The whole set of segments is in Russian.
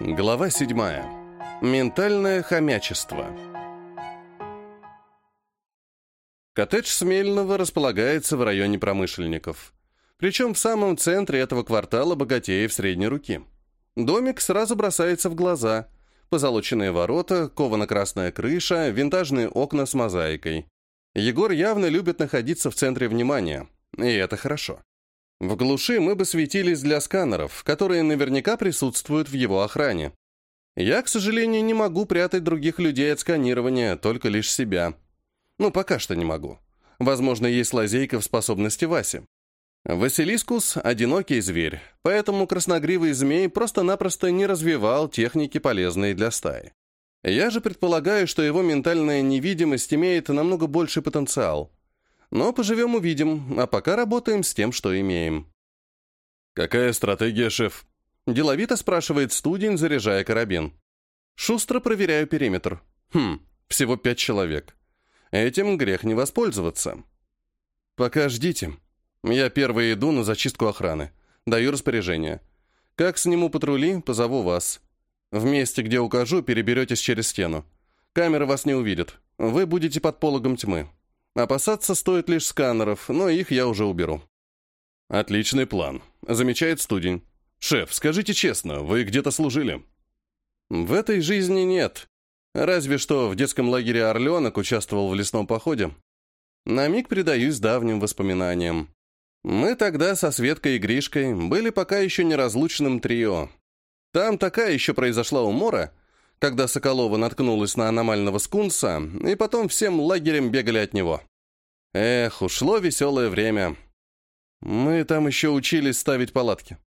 Глава 7. Ментальное хомячество. Коттедж Смельного располагается в районе промышленников. Причем в самом центре этого квартала богатеев средней руки. Домик сразу бросается в глаза. Позолоченные ворота, ковано-красная крыша, винтажные окна с мозаикой. Егор явно любит находиться в центре внимания. И это хорошо. В глуши мы бы светились для сканеров, которые наверняка присутствуют в его охране. Я, к сожалению, не могу прятать других людей от сканирования, только лишь себя. Ну, пока что не могу. Возможно, есть лазейка в способности Васи. Василискус — одинокий зверь, поэтому красногривый змей просто-напросто не развивал техники, полезные для стаи. Я же предполагаю, что его ментальная невидимость имеет намного больший потенциал — но поживем увидим, а пока работаем с тем, что имеем. «Какая стратегия, шеф?» Деловито спрашивает студень, заряжая карабин. Шустро проверяю периметр. Хм, всего пять человек. Этим грех не воспользоваться. Пока ждите. Я первый иду на зачистку охраны. Даю распоряжение. Как сниму патрули, позову вас. В месте, где укажу, переберетесь через стену. Камеры вас не увидят. Вы будете под пологом тьмы. Опасаться стоит лишь сканеров, но их я уже уберу. Отличный план, замечает студень. Шеф, скажите честно, вы где-то служили? В этой жизни нет. Разве что в детском лагере «Орленок» участвовал в лесном походе. На миг предаюсь давним воспоминаниям. Мы тогда со Светкой и Гришкой были пока еще неразлучным трио. Там такая еще произошла умора, когда Соколова наткнулась на аномального скунса, и потом всем лагерем бегали от него. Эх, ушло веселое время. Мы там еще учились ставить палатки.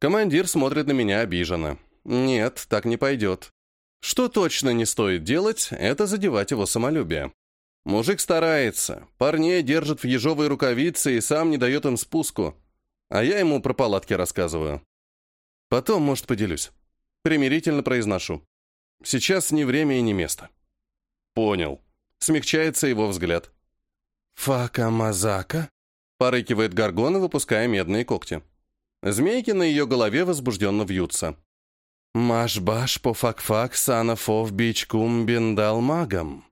Командир смотрит на меня обиженно. Нет, так не пойдет. Что точно не стоит делать, это задевать его самолюбие. Мужик старается, парней держит в ежовой рукавице и сам не дает им спуску. А я ему про палатки рассказываю. Потом, может, поделюсь. Примирительно произношу. Сейчас не время и не место. Понял. Смягчается его взгляд. «Фака Мазака?» — порыкивает Гаргона, выпуская медные когти. Змейки на ее голове возбужденно вьются. «Машбаш по фак-фак санафов бичкум бендал магам».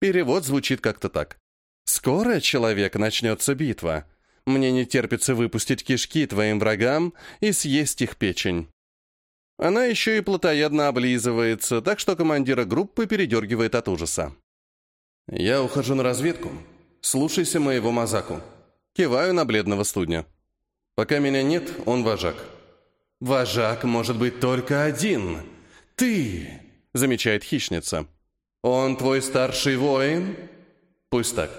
Перевод звучит как-то так. «Скоро, человек, начнется битва. Мне не терпится выпустить кишки твоим врагам и съесть их печень». Она еще и плотоядно облизывается, так что командира группы передергивает от ужаса. «Я ухожу на разведку. Слушайся моего Мазаку». Киваю на бледного студня. «Пока меня нет, он вожак». «Вожак может быть только один. Ты!» — замечает хищница. «Он твой старший воин?» «Пусть так».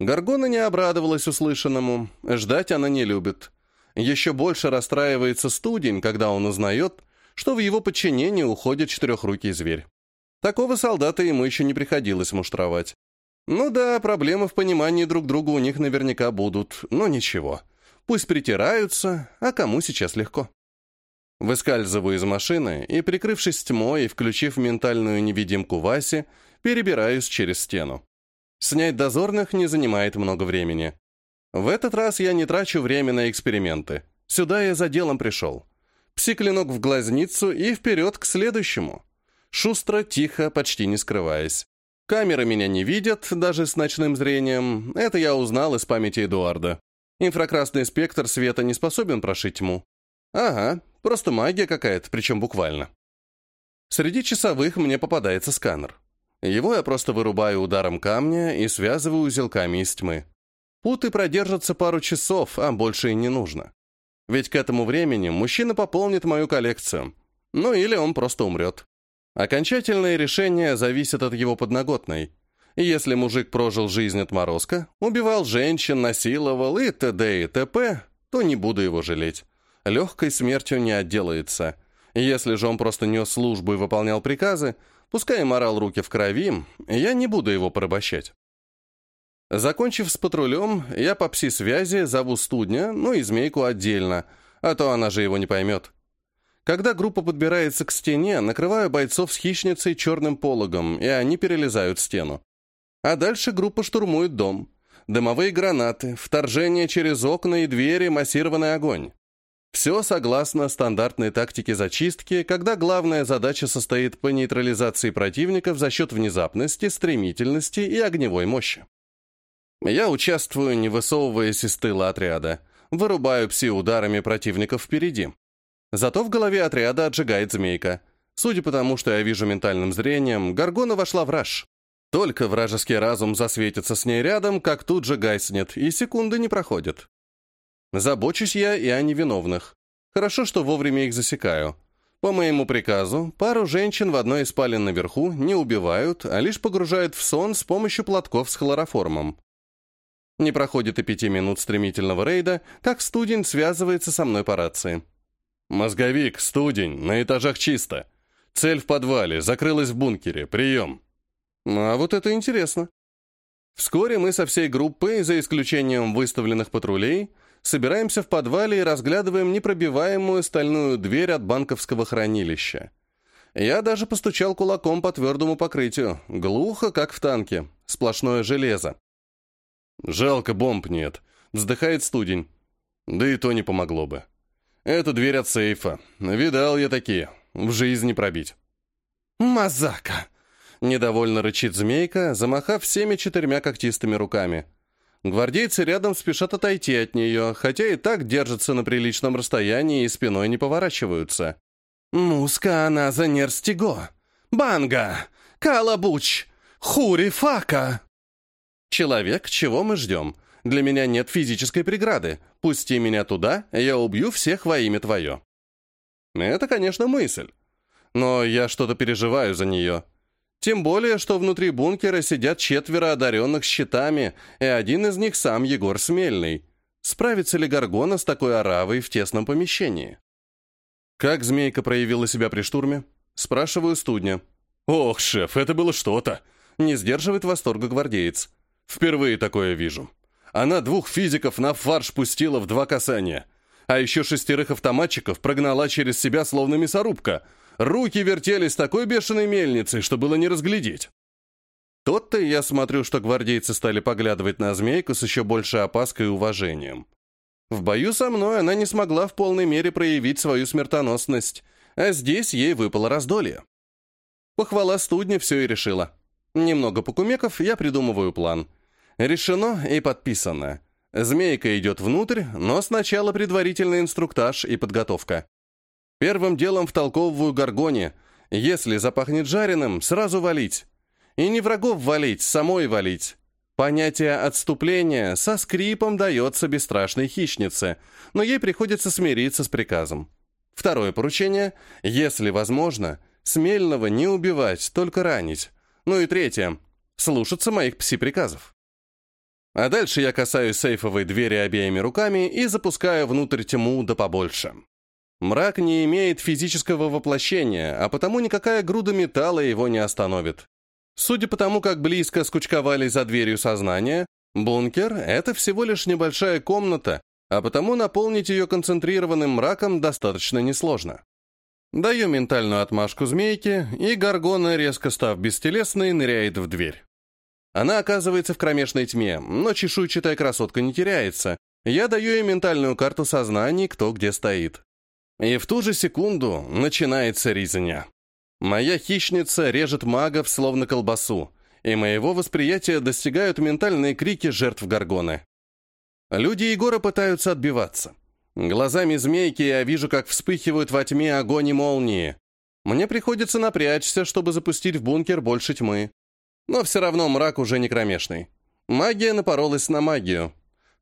Гаргона не обрадовалась услышанному. Ждать она не любит. Еще больше расстраивается студень, когда он узнает, что в его подчинении уходит четырехрукий зверь. Такого солдата ему еще не приходилось муштровать. Ну да, проблемы в понимании друг друга у них наверняка будут, но ничего. Пусть притираются, а кому сейчас легко. Выскальзываю из машины и, прикрывшись тьмой и включив ментальную невидимку Васи, перебираюсь через стену. Снять дозорных не занимает много времени. В этот раз я не трачу время на эксперименты. Сюда я за делом пришел. Псиклинок в глазницу и вперед к следующему. Шустро, тихо, почти не скрываясь. Камеры меня не видят, даже с ночным зрением. Это я узнал из памяти Эдуарда. Инфракрасный спектр света не способен прошить тьму. Ага, просто магия какая-то, причем буквально. Среди часовых мне попадается сканер. Его я просто вырубаю ударом камня и связываю узелками из тьмы. Путы продержатся пару часов, а больше и не нужно. Ведь к этому времени мужчина пополнит мою коллекцию. Ну или он просто умрет. Окончательное решение зависит от его подноготной. Если мужик прожил жизнь отморозка, убивал женщин, насиловал и т.д. и т.п., то не буду его жалеть. Легкой смертью не отделается. Если же он просто нес службу и выполнял приказы, пускай морал руки в крови, я не буду его порабощать. Закончив с патрулем, я по пси-связи зову студня, ну и змейку отдельно, а то она же его не поймет. Когда группа подбирается к стене, накрываю бойцов с хищницей черным пологом, и они перелезают стену. А дальше группа штурмует дом. Дымовые гранаты, вторжение через окна и двери, массированный огонь. Все согласно стандартной тактике зачистки, когда главная задача состоит по нейтрализации противников за счет внезапности, стремительности и огневой мощи. Я участвую, не высовываясь из тыла отряда, вырубаю пси-ударами противников впереди. Зато в голове отряда отжигает змейка. Судя по тому, что я вижу ментальным зрением, Гаргона вошла в раж. Только вражеский разум засветится с ней рядом, как тут же гаснет, и секунды не проходят. Забочусь я и о невиновных. Хорошо, что вовремя их засекаю. По моему приказу, пару женщин в одной из спален наверху не убивают, а лишь погружают в сон с помощью платков с хлороформом. Не проходит и пяти минут стремительного рейда, как студень связывается со мной по рации. «Мозговик, студень, на этажах чисто. Цель в подвале, закрылась в бункере, прием». А вот это интересно. Вскоре мы со всей группой, за исключением выставленных патрулей, собираемся в подвале и разглядываем непробиваемую стальную дверь от банковского хранилища. Я даже постучал кулаком по твердому покрытию, глухо, как в танке, сплошное железо. «Жалко, бомб нет», — вздыхает студень. «Да и то не помогло бы. Это дверь от сейфа. Видал я такие. В жизни пробить». «Мазака!» Недовольно рычит змейка, замахав всеми четырьмя когтистыми руками. Гвардейцы рядом спешат отойти от нее, хотя и так держатся на приличном расстоянии и спиной не поворачиваются. «Муска она за нерстиго! Банга! Калабуч! Хури-фака!» «Человек, чего мы ждем? Для меня нет физической преграды. Пусти меня туда, я убью всех во имя твое». Это, конечно, мысль. Но я что-то переживаю за нее. Тем более, что внутри бункера сидят четверо одаренных щитами, и один из них сам Егор Смельный. Справится ли Гаргона с такой оравой в тесном помещении? Как змейка проявила себя при штурме? Спрашиваю студня. «Ох, шеф, это было что-то!» Не сдерживает восторга гвардеец. «Впервые такое вижу. Она двух физиков на фарш пустила в два касания, а еще шестерых автоматчиков прогнала через себя словно мясорубка — Руки вертелись такой бешеной мельницей, что было не разглядеть. Тот-то я смотрю, что гвардейцы стали поглядывать на змейку с еще большей опаской и уважением. В бою со мной она не смогла в полной мере проявить свою смертоносность, а здесь ей выпало раздолье. Похвала студня все и решила. Немного покумеков, я придумываю план. Решено и подписано. Змейка идет внутрь, но сначала предварительный инструктаж и подготовка. Первым делом втолковываю Гаргоне. Если запахнет жареным, сразу валить. И не врагов валить, самой валить. Понятие отступления со скрипом дается бесстрашной хищнице, но ей приходится смириться с приказом. Второе поручение, если возможно, смельного не убивать, только ранить. Ну и третье, слушаться моих пси-приказов. А дальше я касаюсь сейфовой двери обеими руками и запускаю внутрь тьму да побольше. Мрак не имеет физического воплощения, а потому никакая груда металла его не остановит. Судя по тому, как близко скучковали за дверью сознания, бункер — это всего лишь небольшая комната, а потому наполнить ее концентрированным мраком достаточно несложно. Даю ментальную отмашку змейке, и Гаргона, резко став бестелесной, ныряет в дверь. Она оказывается в кромешной тьме, но чешуйчатая красотка не теряется. Я даю ей ментальную карту сознаний, кто где стоит. И в ту же секунду начинается резня. Моя хищница режет магов словно колбасу, и моего восприятия достигают ментальные крики жертв Гаргоны. Люди Егора пытаются отбиваться. Глазами змейки я вижу, как вспыхивают во тьме огонь и молнии. Мне приходится напрячься, чтобы запустить в бункер больше тьмы. Но все равно мрак уже не кромешный. Магия напоролась на магию.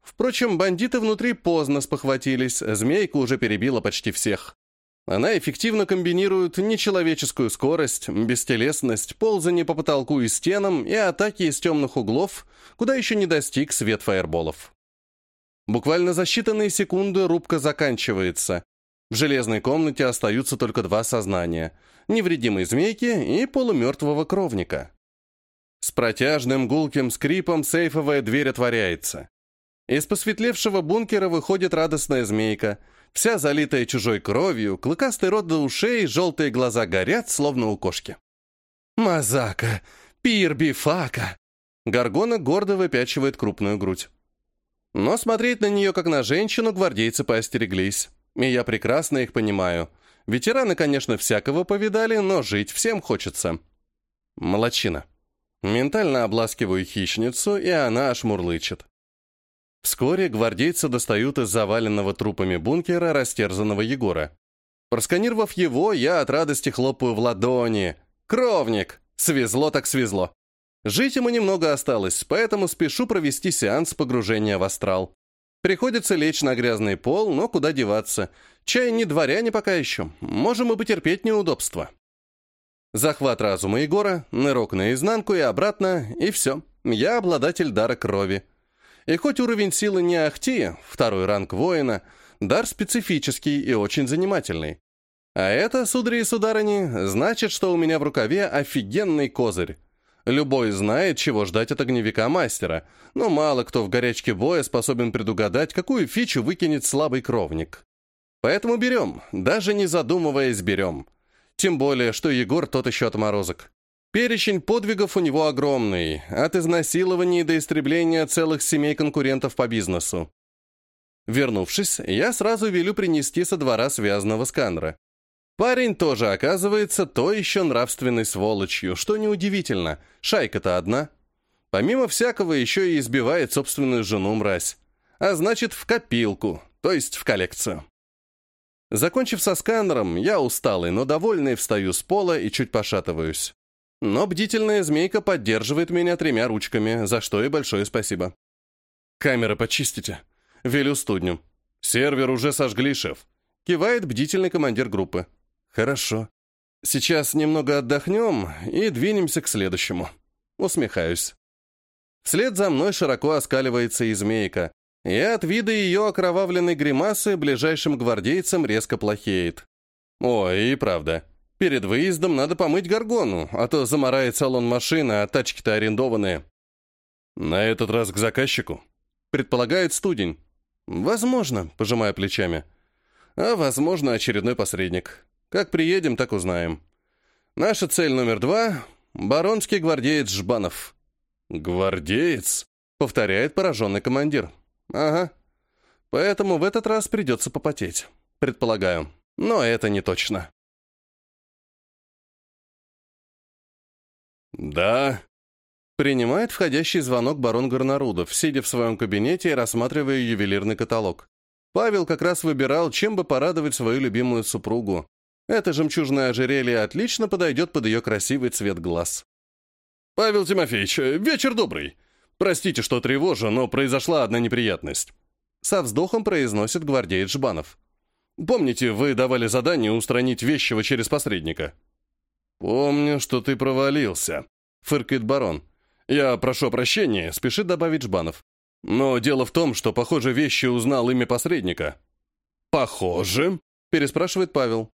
Впрочем, бандиты внутри поздно спохватились, змейка уже перебила почти всех. Она эффективно комбинирует нечеловеческую скорость, бестелесность, ползание по потолку и стенам и атаки из темных углов, куда еще не достиг свет фаерболов. Буквально за считанные секунды рубка заканчивается. В железной комнате остаются только два сознания — невредимой змейки и полумертвого кровника. С протяжным гулким скрипом сейфовая дверь отворяется. Из посветлевшего бункера выходит радостная змейка. Вся залитая чужой кровью, клыкастый рот до ушей, желтые глаза горят, словно у кошки. «Мазака! Пирбифака!» Гаргона гордо выпячивает крупную грудь. Но смотреть на нее, как на женщину, гвардейцы поостереглись. И я прекрасно их понимаю. Ветераны, конечно, всякого повидали, но жить всем хочется. Молодчина. Ментально обласкиваю хищницу, и она аж мурлычет. Вскоре гвардейцы достают из заваленного трупами бункера растерзанного Егора. Просканировав его, я от радости хлопаю в ладони. «Кровник! Свезло так свезло!» Жить ему немного осталось, поэтому спешу провести сеанс погружения в астрал. Приходится лечь на грязный пол, но куда деваться. Чай не дворяне пока еще. Можем и потерпеть неудобства. Захват разума Егора, нырок наизнанку и обратно, и все. Я обладатель дара крови. И хоть уровень силы не ахти, второй ранг воина, дар специфический и очень занимательный. А это, судари и сударыни, значит, что у меня в рукаве офигенный козырь. Любой знает, чего ждать от огневика-мастера, но мало кто в горячке боя способен предугадать, какую фичу выкинет слабый кровник. Поэтому берем, даже не задумываясь берем. Тем более, что Егор тот еще отморозок. Перечень подвигов у него огромный, от изнасилований до истребления целых семей конкурентов по бизнесу. Вернувшись, я сразу велю принести со двора связанного сканера. Парень тоже оказывается то еще нравственной сволочью, что неудивительно, шайка-то одна. Помимо всякого еще и избивает собственную жену мразь. А значит, в копилку, то есть в коллекцию. Закончив со сканером, я усталый, но довольный встаю с пола и чуть пошатываюсь. Но бдительная змейка поддерживает меня тремя ручками, за что и большое спасибо. «Камеры почистите?» «Велю студню». «Сервер уже сожгли, шеф», — кивает бдительный командир группы. «Хорошо. Сейчас немного отдохнем и двинемся к следующему». Усмехаюсь. Вслед за мной широко оскаливается и змейка, и от вида ее окровавленной гримасы ближайшим гвардейцам резко плохеет. Ой, и правда. Перед выездом надо помыть горгону, а то замарает салон машины, а тачки-то арендованные. На этот раз к заказчику. Предполагает студень. Возможно, пожимая плечами. А возможно, очередной посредник. Как приедем, так узнаем. Наша цель номер два — баронский гвардеец Жбанов. «Гвардеец?» — повторяет пораженный командир. «Ага. Поэтому в этот раз придется попотеть. Предполагаю. Но это не точно». «Да?» Принимает входящий звонок барон Горнарудов, сидя в своем кабинете и рассматривая ювелирный каталог. Павел как раз выбирал, чем бы порадовать свою любимую супругу. Это жемчужное ожерелье отлично подойдет под ее красивый цвет глаз. «Павел Тимофеевич, вечер добрый. Простите, что тревожу, но произошла одна неприятность». Со вздохом произносит гвардеец Жбанов. «Помните, вы давали задание устранить вещего через посредника?» «Помню, что ты провалился», — фыркает барон. «Я прошу прощения», — спешит добавить Жбанов. «Но дело в том, что, похоже, вещи узнал имя посредника». «Похоже?» — переспрашивает Павел.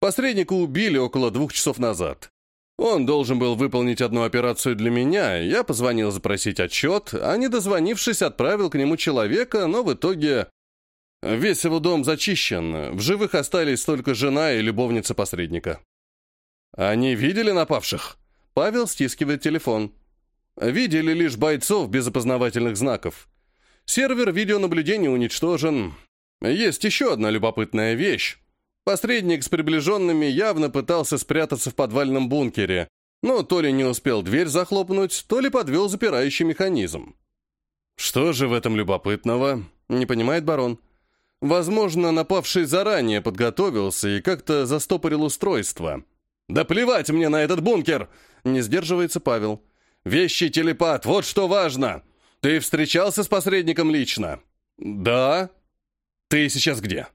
Посредника убили около двух часов назад. Он должен был выполнить одну операцию для меня, я позвонил запросить отчет, а не дозвонившись, отправил к нему человека, но в итоге... Весь его дом зачищен, в живых остались только жена и любовница посредника. Они видели напавших? Павел стискивает телефон. Видели лишь бойцов без опознавательных знаков. Сервер видеонаблюдения уничтожен. Есть еще одна любопытная вещь. Посредник с приближенными явно пытался спрятаться в подвальном бункере, но то ли не успел дверь захлопнуть, то ли подвел запирающий механизм. «Что же в этом любопытного?» — не понимает барон. «Возможно, напавший заранее подготовился и как-то застопорил устройство». «Да плевать мне на этот бункер!» — не сдерживается Павел. «Вещи телепат, вот что важно! Ты встречался с посредником лично?» «Да». «Ты сейчас где?»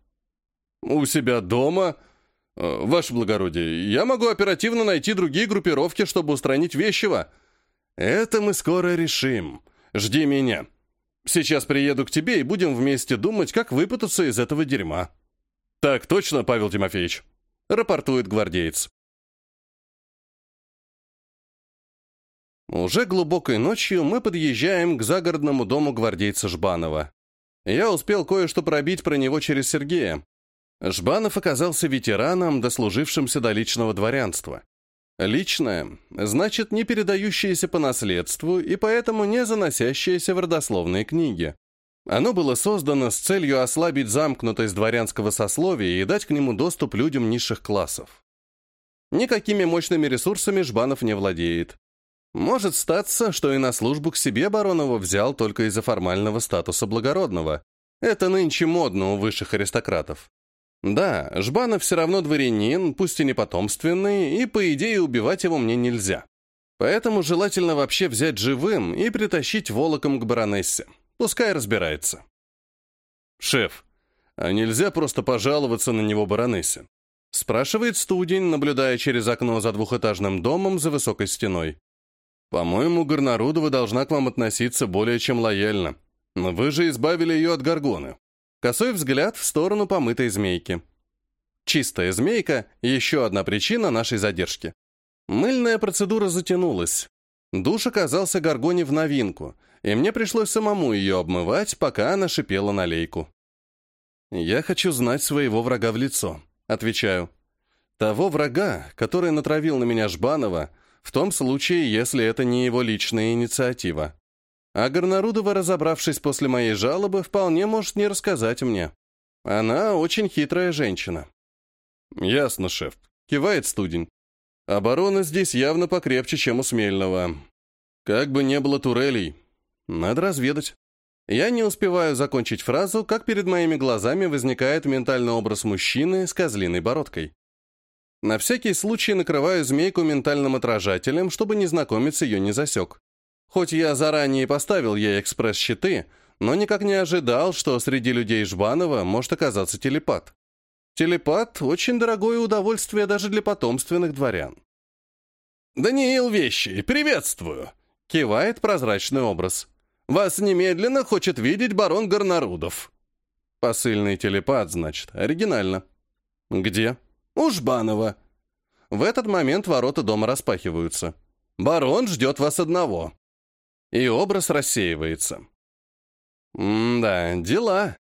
«У себя дома? Э, ваше благородие, я могу оперативно найти другие группировки, чтобы устранить вещего. Это мы скоро решим. Жди меня. Сейчас приеду к тебе и будем вместе думать, как выпутаться из этого дерьма». «Так точно, Павел Тимофеевич», — рапортует гвардеец. Уже глубокой ночью мы подъезжаем к загородному дому гвардейца Жбанова. Я успел кое-что пробить про него через Сергея. Жбанов оказался ветераном, дослужившимся до личного дворянства. Личное значит не передающееся по наследству и поэтому не заносящееся в родословные книги. Оно было создано с целью ослабить замкнутость дворянского сословия и дать к нему доступ людям низших классов. Никакими мощными ресурсами Жбанов не владеет. Может статься, что и на службу к себе Баронова взял только из-за формального статуса благородного. Это нынче модно у высших аристократов. Да, Жбанов все равно дворянин, пусть и не потомственный, и, по идее, убивать его мне нельзя. Поэтому желательно вообще взять живым и притащить волоком к баронессе. Пускай разбирается. «Шеф, а нельзя просто пожаловаться на него баронессе?» Спрашивает студень, наблюдая через окно за двухэтажным домом за высокой стеной. «По-моему, Горнарудова должна к вам относиться более чем лояльно. Но вы же избавили ее от горгоны». Косой взгляд в сторону помытой змейки. Чистая змейка — еще одна причина нашей задержки. Мыльная процедура затянулась. Душ оказался горгоне в новинку, и мне пришлось самому ее обмывать, пока она шипела на лейку. «Я хочу знать своего врага в лицо», — отвечаю. «Того врага, который натравил на меня Жбанова, в том случае, если это не его личная инициатива. А Горнарудова, разобравшись после моей жалобы, вполне может не рассказать мне. Она очень хитрая женщина». «Ясно, шеф», — кивает студень. «Оборона здесь явно покрепче, чем у Смельного. Как бы не было турелей, надо разведать. Я не успеваю закончить фразу, как перед моими глазами возникает ментальный образ мужчины с козлиной бородкой. На всякий случай накрываю змейку ментальным отражателем, чтобы незнакомец ее не засек. Хоть я заранее поставил ей экспресс-щиты, но никак не ожидал, что среди людей Жбанова может оказаться телепат. Телепат — очень дорогое удовольствие даже для потомственных дворян. «Даниил Вещи, приветствую!» — кивает прозрачный образ. Вас немедленно хочет видеть барон Горнарудов». Посыльный телепат, значит. Оригинально. Где? У Жбанова. В этот момент ворота дома распахиваются. Барон ждет вас одного. И образ рассеивается. М-да, дела.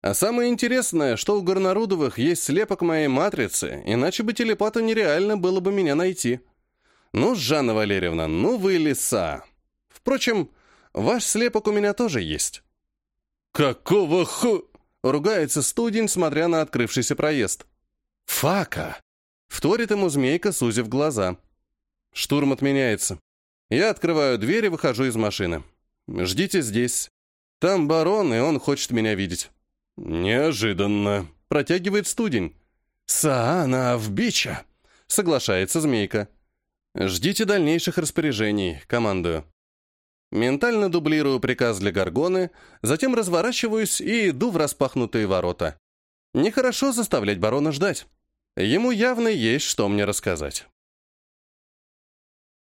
А самое интересное, что у Горнарудовых есть слепок моей матрицы, иначе бы телепату нереально было бы меня найти. Ну, Жанна Валерьевна, ну вы лиса. Впрочем, Ваш слепок у меня тоже есть». «Какого ху...» — ругается студень, смотря на открывшийся проезд. «Фака!» — вторит ему змейка, сузив глаза. Штурм отменяется. Я открываю дверь и выхожу из машины. «Ждите здесь. Там барон, и он хочет меня видеть». «Неожиданно», — протягивает студень. «Саана в бича», — соглашается змейка. «Ждите дальнейших распоряжений», — командую. Ментально дублирую приказ для Гаргоны, затем разворачиваюсь и иду в распахнутые ворота. Нехорошо заставлять барона ждать. Ему явно есть что мне рассказать.